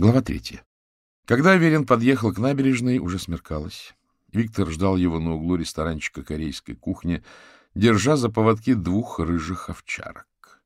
Глава третья. Когда Аверин подъехал к набережной, уже смеркалось. Виктор ждал его на углу ресторанчика корейской кухни, держа за поводки двух рыжих овчарок.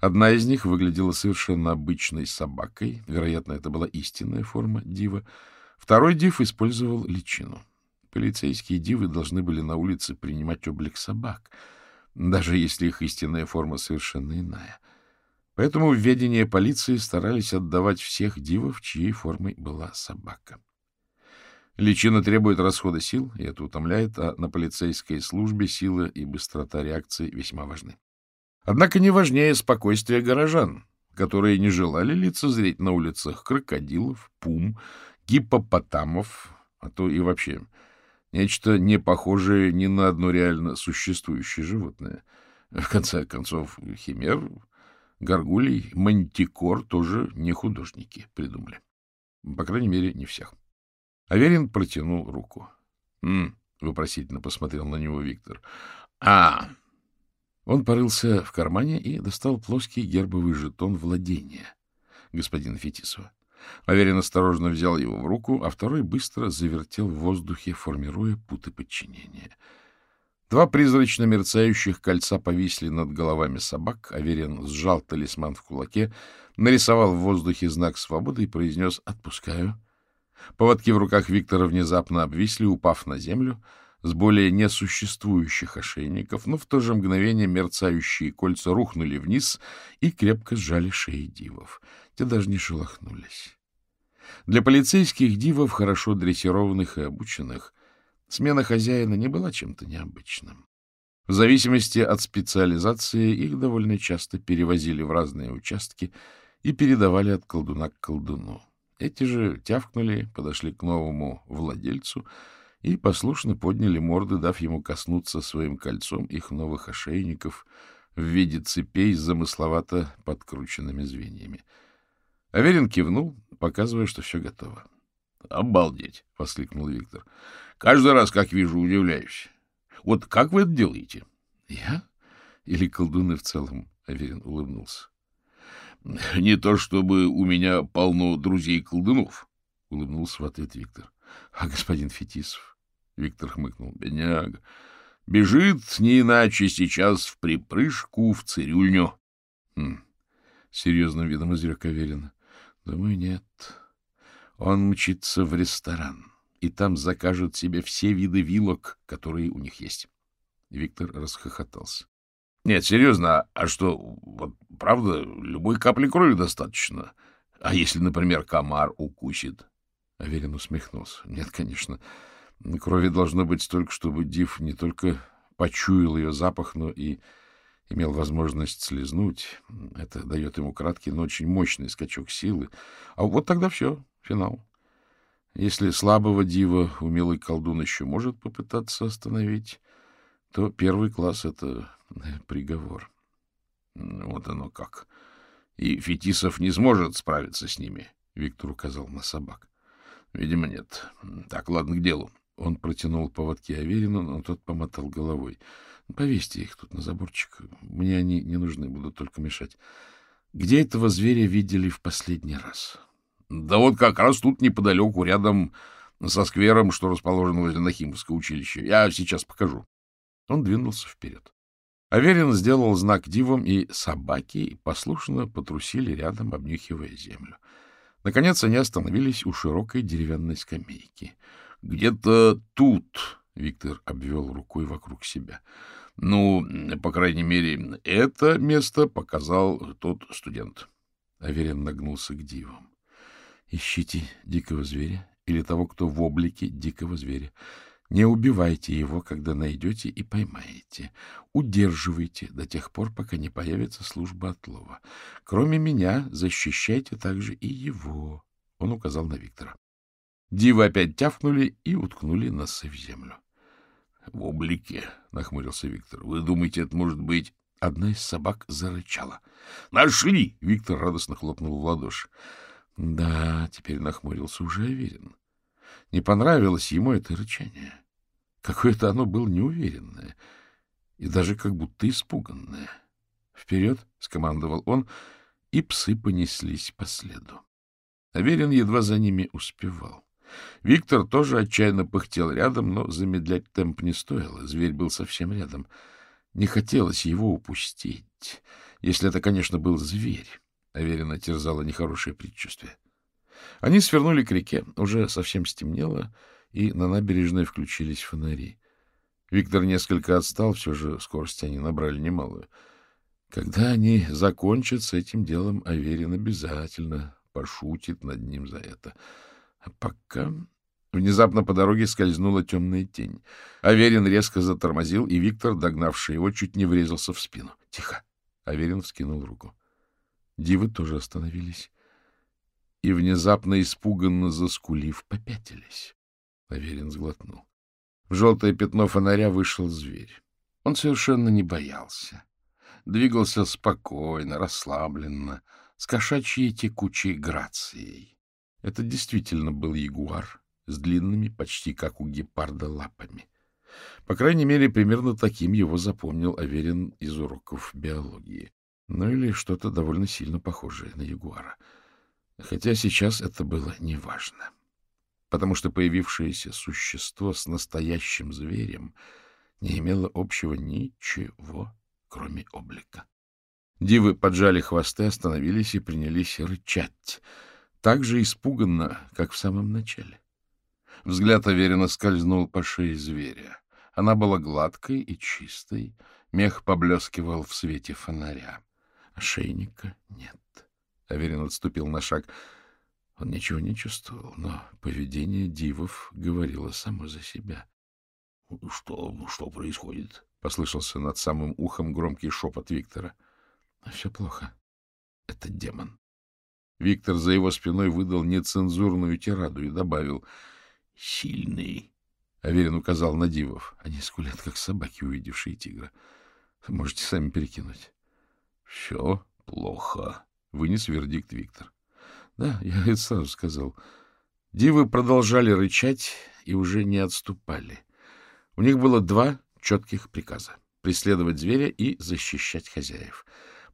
Одна из них выглядела совершенно обычной собакой, вероятно, это была истинная форма дива. Второй див использовал личину. Полицейские дивы должны были на улице принимать облик собак, даже если их истинная форма совершенно иная — Поэтому в ведение полиции старались отдавать всех дивов, чьей формой была собака. Личина требует расхода сил, и это утомляет, а на полицейской службе сила и быстрота реакции весьма важны. Однако не важнее спокойствие горожан, которые не желали лицезреть на улицах крокодилов, пум, гипопотамов, а то и вообще нечто не похожее ни на одно реально существующее животное. В конце концов, химер Горгулей, Мантикор тоже не художники придумали. По крайней мере, не всех. Аверин протянул руку. «М-м», вопросительно посмотрел на него Виктор. «А!» Он порылся в кармане и достал плоский гербовый жетон владения господина Фетисова. Аверин осторожно взял его в руку, а второй быстро завертел в воздухе, формируя путы подчинения — Два призрачно мерцающих кольца повисли над головами собак. Аверин сжал талисман в кулаке, нарисовал в воздухе знак свободы и произнес «Отпускаю». Поводки в руках Виктора внезапно обвисли, упав на землю с более несуществующих ошейников, но в то же мгновение мерцающие кольца рухнули вниз и крепко сжали шеи дивов. Те даже не шелохнулись. Для полицейских дивов, хорошо дрессированных и обученных, Смена хозяина не была чем-то необычным. В зависимости от специализации их довольно часто перевозили в разные участки и передавали от колдуна к колдуну. Эти же тявкнули, подошли к новому владельцу и послушно подняли морды, дав ему коснуться своим кольцом их новых ошейников в виде цепей с замысловато подкрученными звеньями. Аверин кивнул, показывая, что все готово. — Обалдеть! — воскликнул Виктор. Каждый раз, как вижу, удивляюсь. Вот как вы это делаете? — Я? Или колдуны в целом? — Аверин улыбнулся. — Не то чтобы у меня полно друзей-колдунов, — улыбнулся в ответ Виктор. — А господин Фетисов? — Виктор хмыкнул. — Бедняга. Бежит не иначе сейчас в припрыжку в цирюльню. Хм. Серьезным видом изрек Аверин. — Думаю, нет. Он мчится в ресторан. — и там закажут себе все виды вилок, которые у них есть. Виктор расхохотался. — Нет, серьезно, а что, вот правда, любой капли крови достаточно? А если, например, комар укусит? Аверин усмехнулся. — Нет, конечно, крови должно быть столько, чтобы Див не только почуял ее запах, но и имел возможность слезнуть. Это дает ему краткий, но очень мощный скачок силы. А вот тогда все, финал. Если слабого дива умелый колдун еще может попытаться остановить, то первый класс — это э, приговор. Вот оно как. И Фетисов не сможет справиться с ними, — Виктор указал на собак. Видимо, нет. Так, ладно, к делу. Он протянул поводки Аверину, но тот помотал головой. Повесьте их тут на заборчик. Мне они не нужны, будут только мешать. Где этого зверя видели в последний раз? Да вот как раз тут неподалеку, рядом со сквером, что расположен возле Нахимовского училища. Я сейчас покажу. Он двинулся вперед. Аверин сделал знак дивам, и собаки послушно потрусили рядом, обнюхивая землю. Наконец они остановились у широкой деревянной скамейки. — Где-то тут, — Виктор обвел рукой вокруг себя. — Ну, по крайней мере, это место показал тот студент. Аверин нагнулся к дивам. Ищите дикого зверя или того, кто в облике дикого зверя. Не убивайте его, когда найдете и поймаете. Удерживайте до тех пор, пока не появится служба отлова. Кроме меня, защищайте также и его. Он указал на Виктора. Дивы опять тявкнули и уткнули носы в землю. — В облике, — нахмурился Виктор. — Вы думаете, это может быть... Одна из собак зарычала. «Нашли — Виктор радостно хлопнул в ладоши. Да, теперь нахмурился уже уверен. Не понравилось ему это рычание. Какое-то оно было неуверенное и даже как будто испуганное. «Вперед!» — скомандовал он, и псы понеслись по следу. Аверин едва за ними успевал. Виктор тоже отчаянно пыхтел рядом, но замедлять темп не стоило. Зверь был совсем рядом. Не хотелось его упустить. Если это, конечно, был зверь. Аверина терзало нехорошее предчувствие. Они свернули к реке. Уже совсем стемнело, и на набережной включились фонари. Виктор несколько отстал, все же скорость они набрали немалую. Когда они закончат с этим делом, Аверин обязательно пошутит над ним за это. А пока... Внезапно по дороге скользнула темная тень. Аверин резко затормозил, и Виктор, догнавший его, чуть не врезался в спину. — Тихо! — Аверин вскинул руку. Дивы тоже остановились и, внезапно испуганно заскулив, попятились. Аверин сглотнул. В желтое пятно фонаря вышел зверь. Он совершенно не боялся. Двигался спокойно, расслабленно, с кошачьей текучей грацией. Это действительно был ягуар с длинными, почти как у гепарда, лапами. По крайней мере, примерно таким его запомнил Аверин из уроков биологии. Ну или что-то довольно сильно похожее на ягуара. Хотя сейчас это было неважно потому что появившееся существо с настоящим зверем не имело общего ничего, кроме облика. Дивы поджали хвосты, остановились и принялись рычать, так же испуганно, как в самом начале. Взгляд уверенно скользнул по шее зверя. Она была гладкой и чистой, мех поблескивал в свете фонаря. Ошейника нет. Аверин отступил на шаг — он ничего не чувствовал, но поведение дивов говорило само за себя. — Что, что происходит? — послышался над самым ухом громкий шепот Виктора. — Все плохо. Это демон. Виктор за его спиной выдал нецензурную тираду и добавил «Сильный». Аверин указал на дивов. Они скулят, как собаки, увидевшие тигра. Можете сами перекинуть. — Все плохо, — вынес вердикт Виктор. Да, я это сразу сказал. Дивы продолжали рычать и уже не отступали. У них было два четких приказа — преследовать зверя и защищать хозяев.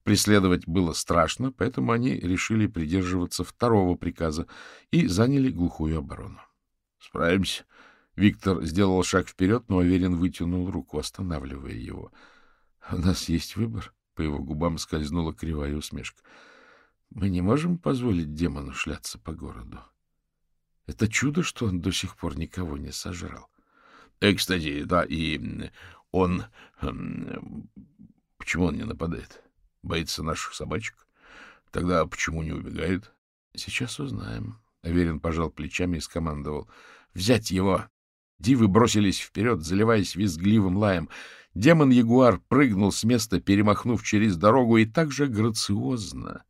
Преследовать было страшно, поэтому они решили придерживаться второго приказа и заняли глухую оборону. — Справимся. Виктор сделал шаг вперед, но Аверин вытянул руку, останавливая его. — У нас есть выбор. По его губам скользнула кривая усмешка. Мы не можем позволить демону шляться по городу. Это чудо, что он до сих пор никого не сожрал. Э, кстати, да, и он... Почему он не нападает? Боится наших собачек? Тогда почему не убегает? Сейчас узнаем. Аверин пожал плечами и скомандовал. Взять его! Дивы бросились вперед, заливаясь визгливым лаем. Демон-ягуар прыгнул с места, перемахнув через дорогу, и так же грациозно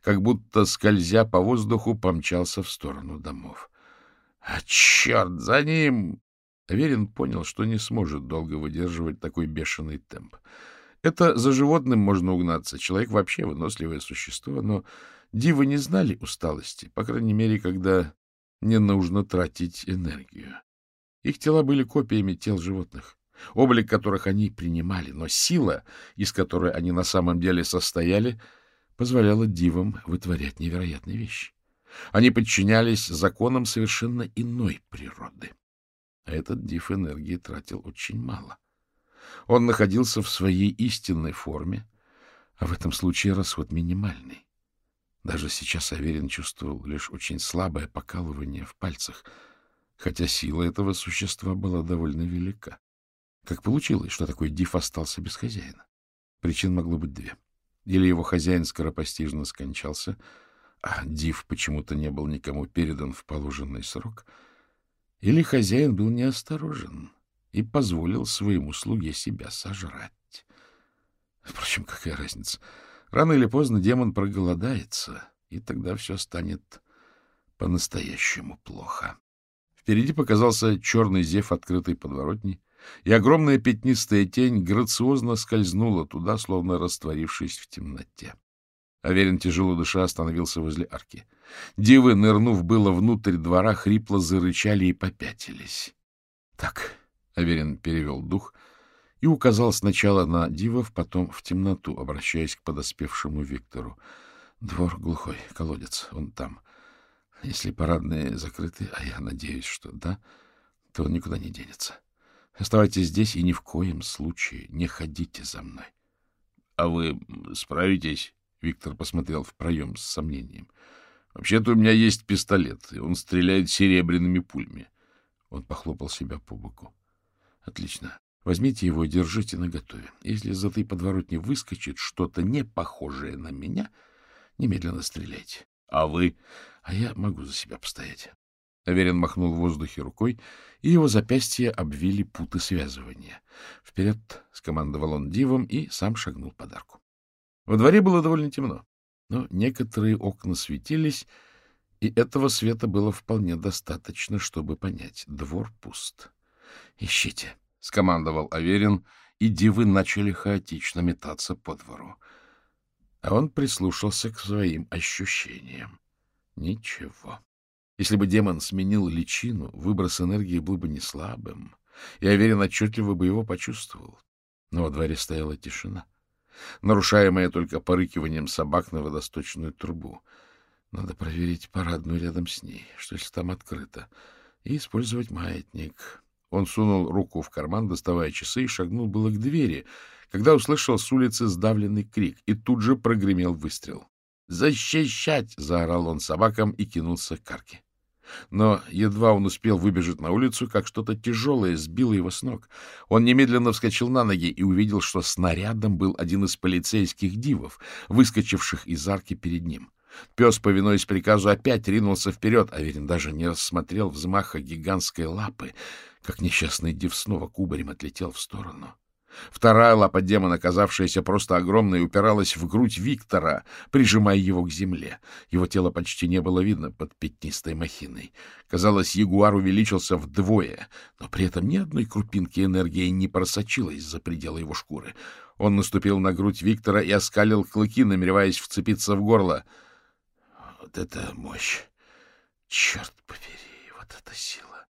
как будто, скользя по воздуху, помчался в сторону домов. — А черт, за ним! Аверин понял, что не сможет долго выдерживать такой бешеный темп. Это за животным можно угнаться. Человек вообще выносливое существо, но дивы не знали усталости, по крайней мере, когда не нужно тратить энергию. Их тела были копиями тел животных, облик которых они принимали, но сила, из которой они на самом деле состояли — позволяло дивам вытворять невероятные вещи. Они подчинялись законам совершенно иной природы. А этот див энергии тратил очень мало. Он находился в своей истинной форме, а в этом случае расход минимальный. Даже сейчас Аверин чувствовал лишь очень слабое покалывание в пальцах, хотя сила этого существа была довольно велика. Как получилось, что такой див остался без хозяина? Причин могло быть две. Или его хозяин скоропостижно скончался, а Див почему-то не был никому передан в положенный срок, или хозяин был неосторожен и позволил своему слуге себя сожрать. Впрочем, какая разница? Рано или поздно демон проголодается, и тогда все станет по-настоящему плохо. Впереди показался черный зев открытой подворотни, и огромная пятнистая тень грациозно скользнула туда, словно растворившись в темноте. Аверин, тяжело дыша, остановился возле арки. Дивы, нырнув было внутрь двора, хрипло зарычали и попятились. — Так, — Аверин перевел дух и указал сначала на дивов, потом в темноту, обращаясь к подоспевшему Виктору. — Двор глухой, колодец, он там. Если парадные закрыты, а я надеюсь, что да, то он никуда не денется. Оставайтесь здесь и ни в коем случае не ходите за мной. — А вы справитесь? — Виктор посмотрел в проем с сомнением. — Вообще-то у меня есть пистолет, и он стреляет серебряными пулями. Он похлопал себя по боку. — Отлично. Возьмите его и держите наготове. Если из этой подворотни выскочит что-то не похожее на меня, немедленно стреляйте. — А вы? — А я могу за себя постоять. Аверин махнул в воздухе рукой, и его запястья обвили путы связывания. «Вперед!» — скомандовал он дивом и сам шагнул под арку. Во дворе было довольно темно, но некоторые окна светились, и этого света было вполне достаточно, чтобы понять — двор пуст. «Ищите!» — скомандовал Аверин, и дивы начали хаотично метаться по двору. А он прислушался к своим ощущениям. Ничего. Если бы демон сменил личину, выброс энергии был бы не слабым. Я уверен, отчетливо бы его почувствовал. Но во дворе стояла тишина, нарушаемая только порыкиванием собак на водосточную трубу. Надо проверить парадную рядом с ней, что если там открыто, и использовать маятник. Он сунул руку в карман, доставая часы, и шагнул было к двери, когда услышал с улицы сдавленный крик, и тут же прогремел выстрел. «Защищать!» — заорал он собакам и кинулся к арке. Но едва он успел выбежать на улицу, как что-то тяжелое сбило его с ног. Он немедленно вскочил на ноги и увидел, что снарядом был один из полицейских дивов, выскочивших из арки перед ним. Пес, повинуясь приказу, опять ринулся вперед, а Верин даже не рассмотрел взмаха гигантской лапы, как несчастный див снова кубарем отлетел в сторону. Вторая лапа демона, оказавшаяся просто огромной, упиралась в грудь Виктора, прижимая его к земле. Его тело почти не было видно под пятнистой махиной. Казалось, ягуар увеличился вдвое, но при этом ни одной крупинки энергии не просочилась за пределы его шкуры. Он наступил на грудь Виктора и оскалил клыки, намереваясь вцепиться в горло. Вот это мощь! Черт побери, вот это сила!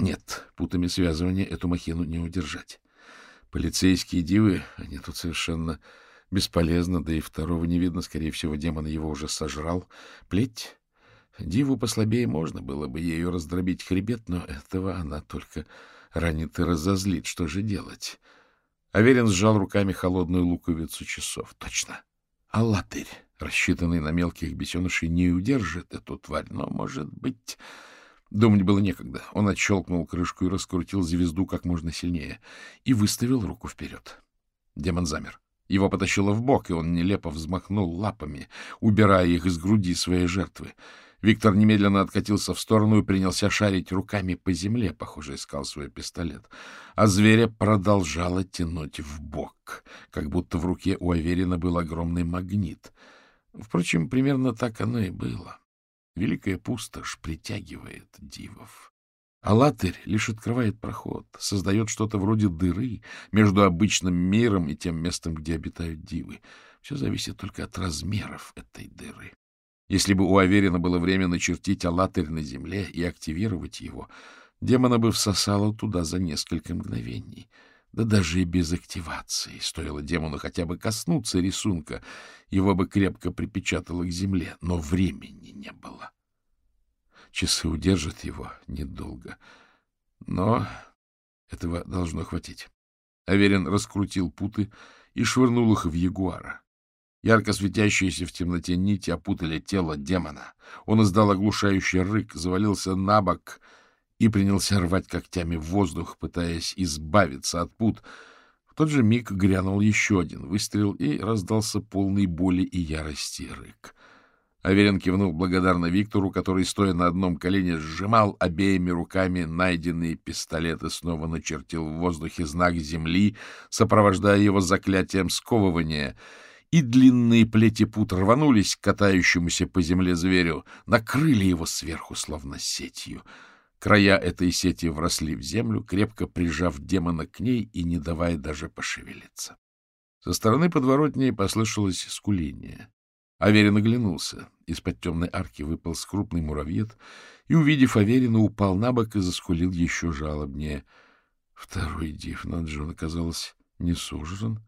Нет, путами связывания эту махину не удержать. Полицейские дивы, они тут совершенно бесполезны, да и второго не видно, скорее всего, демон его уже сожрал. Плеть? Диву послабее можно было бы ею раздробить хребет, но этого она только ранит и разозлит. Что же делать? Аверин сжал руками холодную луковицу часов. Точно. А латырь, рассчитанный на мелких бесенышей, не удержит эту тварь, но, может быть... Думать было некогда. Он отщелкнул крышку и раскрутил звезду как можно сильнее и выставил руку вперед. Демон замер. Его потащило в бок, и он нелепо взмахнул лапами, убирая их из груди своей жертвы. Виктор немедленно откатился в сторону и принялся шарить руками по земле, похоже, искал свой пистолет. А зверя продолжало тянуть в бок, как будто в руке у Аверина был огромный магнит. Впрочем, примерно так оно и было. Великая пустошь притягивает дивов. А латырь лишь открывает проход, создает что-то вроде дыры между обычным миром и тем местом, где обитают дивы. Все зависит только от размеров этой дыры. Если бы у Аверина было время начертить алатырь на земле и активировать его, демона бы всосало туда за несколько мгновений. Да даже и без активации. Стоило демону хотя бы коснуться рисунка, его бы крепко припечатало к земле, но времени не было. Часы удержат его недолго, но этого должно хватить. Аверин раскрутил путы и швырнул их в ягуара. Ярко светящиеся в темноте нити опутали тело демона. Он издал оглушающий рык, завалился на бок — и принялся рвать когтями в воздух, пытаясь избавиться от пут. В тот же миг грянул еще один выстрел, и раздался полный боли и ярости рык. Аверин кивнул благодарно Виктору, который, стоя на одном колене, сжимал обеими руками найденные пистолеты, снова начертил в воздухе знак земли, сопровождая его заклятием сковывания — и длинные плети пут рванулись к катающемуся по земле зверю, накрыли его сверху, словно сетью. Края этой сети вросли в землю, крепко прижав демона к ней и не давая даже пошевелиться. Со стороны подворотни послышалось скуление. Аверин оглянулся. Из-под темной арки выпал крупный муравьед и, увидев Аверина, упал на бок и заскулил еще жалобнее. Второй див, но Джон оказалось не сужен.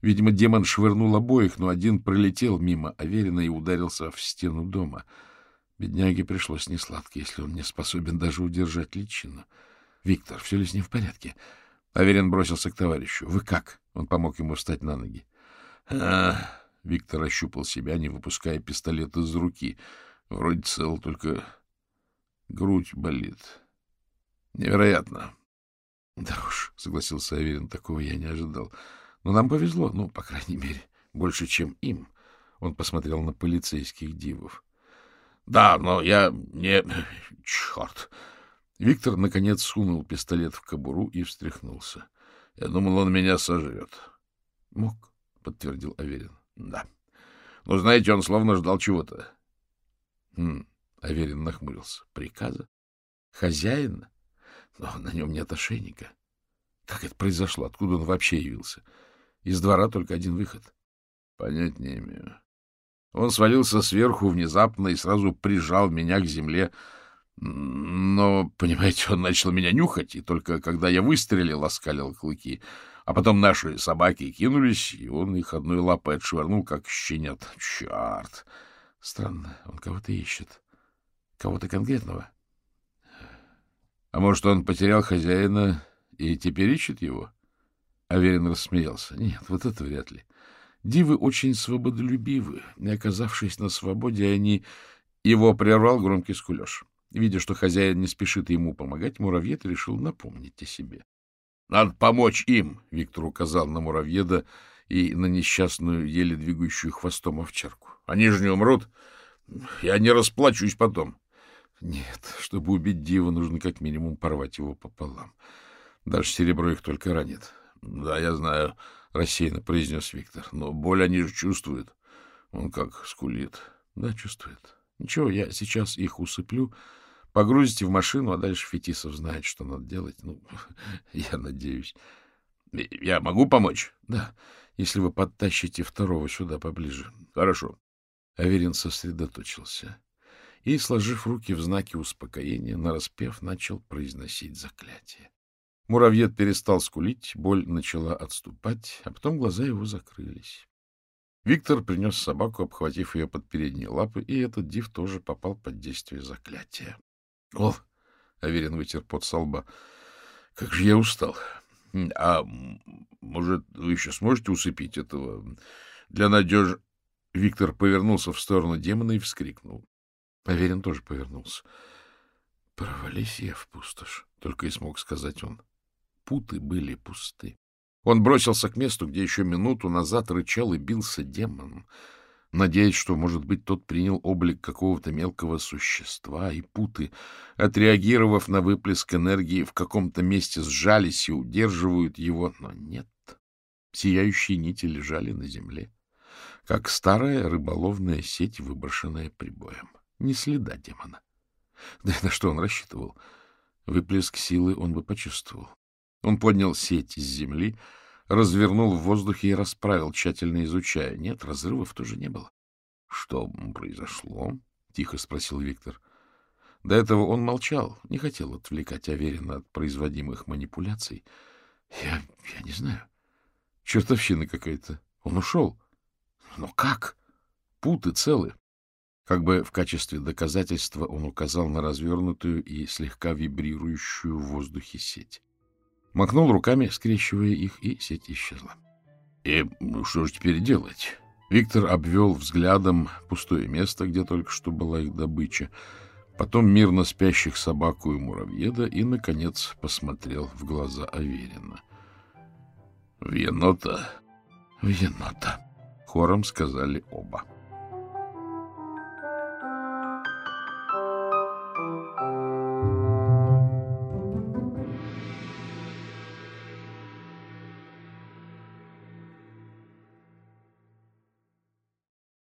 Видимо, демон швырнул обоих, но один пролетел мимо Аверина и ударился в стену дома — Бедняге пришлось несладко, если он не способен даже удержать личину. — Виктор, все ли с ним в порядке? Аверин бросился к товарищу. — Вы как? Он помог ему встать на ноги. — А... Виктор ощупал себя, не выпуская пистолет из руки. Вроде цел, только грудь болит. Невероятно. — Да уж, — согласился Аверин, — такого я не ожидал. Но нам повезло, ну, по крайней мере, больше, чем им. Он посмотрел на полицейских дивов. — Да, но я не... Черт! Виктор, наконец, сунул пистолет в кобуру и встряхнулся. Я думал, он меня сожрет. — Мог, — подтвердил Аверин. — Да. Но, знаете, он словно ждал чего-то. Хм, Аверин нахмурился. — Приказа? Хозяина? Но на нем нет ошейника. Как это произошло? Откуда он вообще явился? Из двора только один выход. — Понять не имею. Он свалился сверху внезапно и сразу прижал меня к земле. Но, понимаете, он начал меня нюхать, и только когда я выстрелил, оскалил клыки. А потом наши собаки кинулись, и он их одной лапой отшвырнул, как щенят. Черт! Странно, он кого-то ищет. Кого-то конкретного. А может, он потерял хозяина и теперь ищет его? Аверин рассмеялся. Нет, вот это вряд ли. Дивы очень свободолюбивы, и, оказавшись на свободе, они... Его прервал громкий скулеж. Видя, что хозяин не спешит ему помогать, муравьед решил напомнить о себе. — Надо помочь им, — Виктор указал на муравьеда и на несчастную, еле двигающую хвостом овчарку. — Они же не умрут. Я не расплачусь потом. Нет, чтобы убить дива, нужно как минимум порвать его пополам. Даже серебро их только ранит. — Да, я знаю, — рассеянно произнес Виктор. — Но боль они же чувствуют. Он как скулит. — Да, чувствует. Ничего, я сейчас их усыплю, погрузите в машину, а дальше Фетисов знает, что надо делать. Ну, я надеюсь. — Я могу помочь? — Да, если вы подтащите второго сюда поближе. — Хорошо. Аверин сосредоточился и, сложив руки в знаке успокоения, нараспев начал произносить заклятие. Муравьед перестал скулить, боль начала отступать, а потом глаза его закрылись. Виктор принес собаку, обхватив ее под передние лапы, и этот див тоже попал под действие заклятия. — О! — Аверин вытер пот со лба. — Как же я устал! А может, вы еще сможете усыпить этого? Для надежи... Виктор повернулся в сторону демона и вскрикнул. Аверин тоже повернулся. — Провались я в пустошь, — только и смог сказать он путы были пусты. Он бросился к месту, где еще минуту назад рычал и бился демон, надеясь, что, может быть, тот принял облик какого-то мелкого существа, и путы, отреагировав на выплеск энергии, в каком-то месте сжались и удерживают его, но нет. Сияющие нити лежали на земле, как старая рыболовная сеть, выброшенная прибоем. Ни следа демона. Да и на что он рассчитывал? Выплеск силы он бы почувствовал. Он поднял сеть из земли, развернул в воздухе и расправил, тщательно изучая. Нет, разрывов тоже не было. — Что произошло? — тихо спросил Виктор. До этого он молчал, не хотел отвлекать Аверина от производимых манипуляций. — Я, я не знаю. Чертовщина какая-то. Он ушел. Но как? Путы целы. Как бы в качестве доказательства он указал на развернутую и слегка вибрирующую в воздухе сеть. Махнул руками, скрещивая их, и сеть исчезла. И ну, что же теперь делать? Виктор обвел взглядом пустое место, где только что была их добыча, потом мирно спящих собаку и муравьеда и, наконец, посмотрел в глаза Аверина. — В енота? — В енота, — хором сказали оба.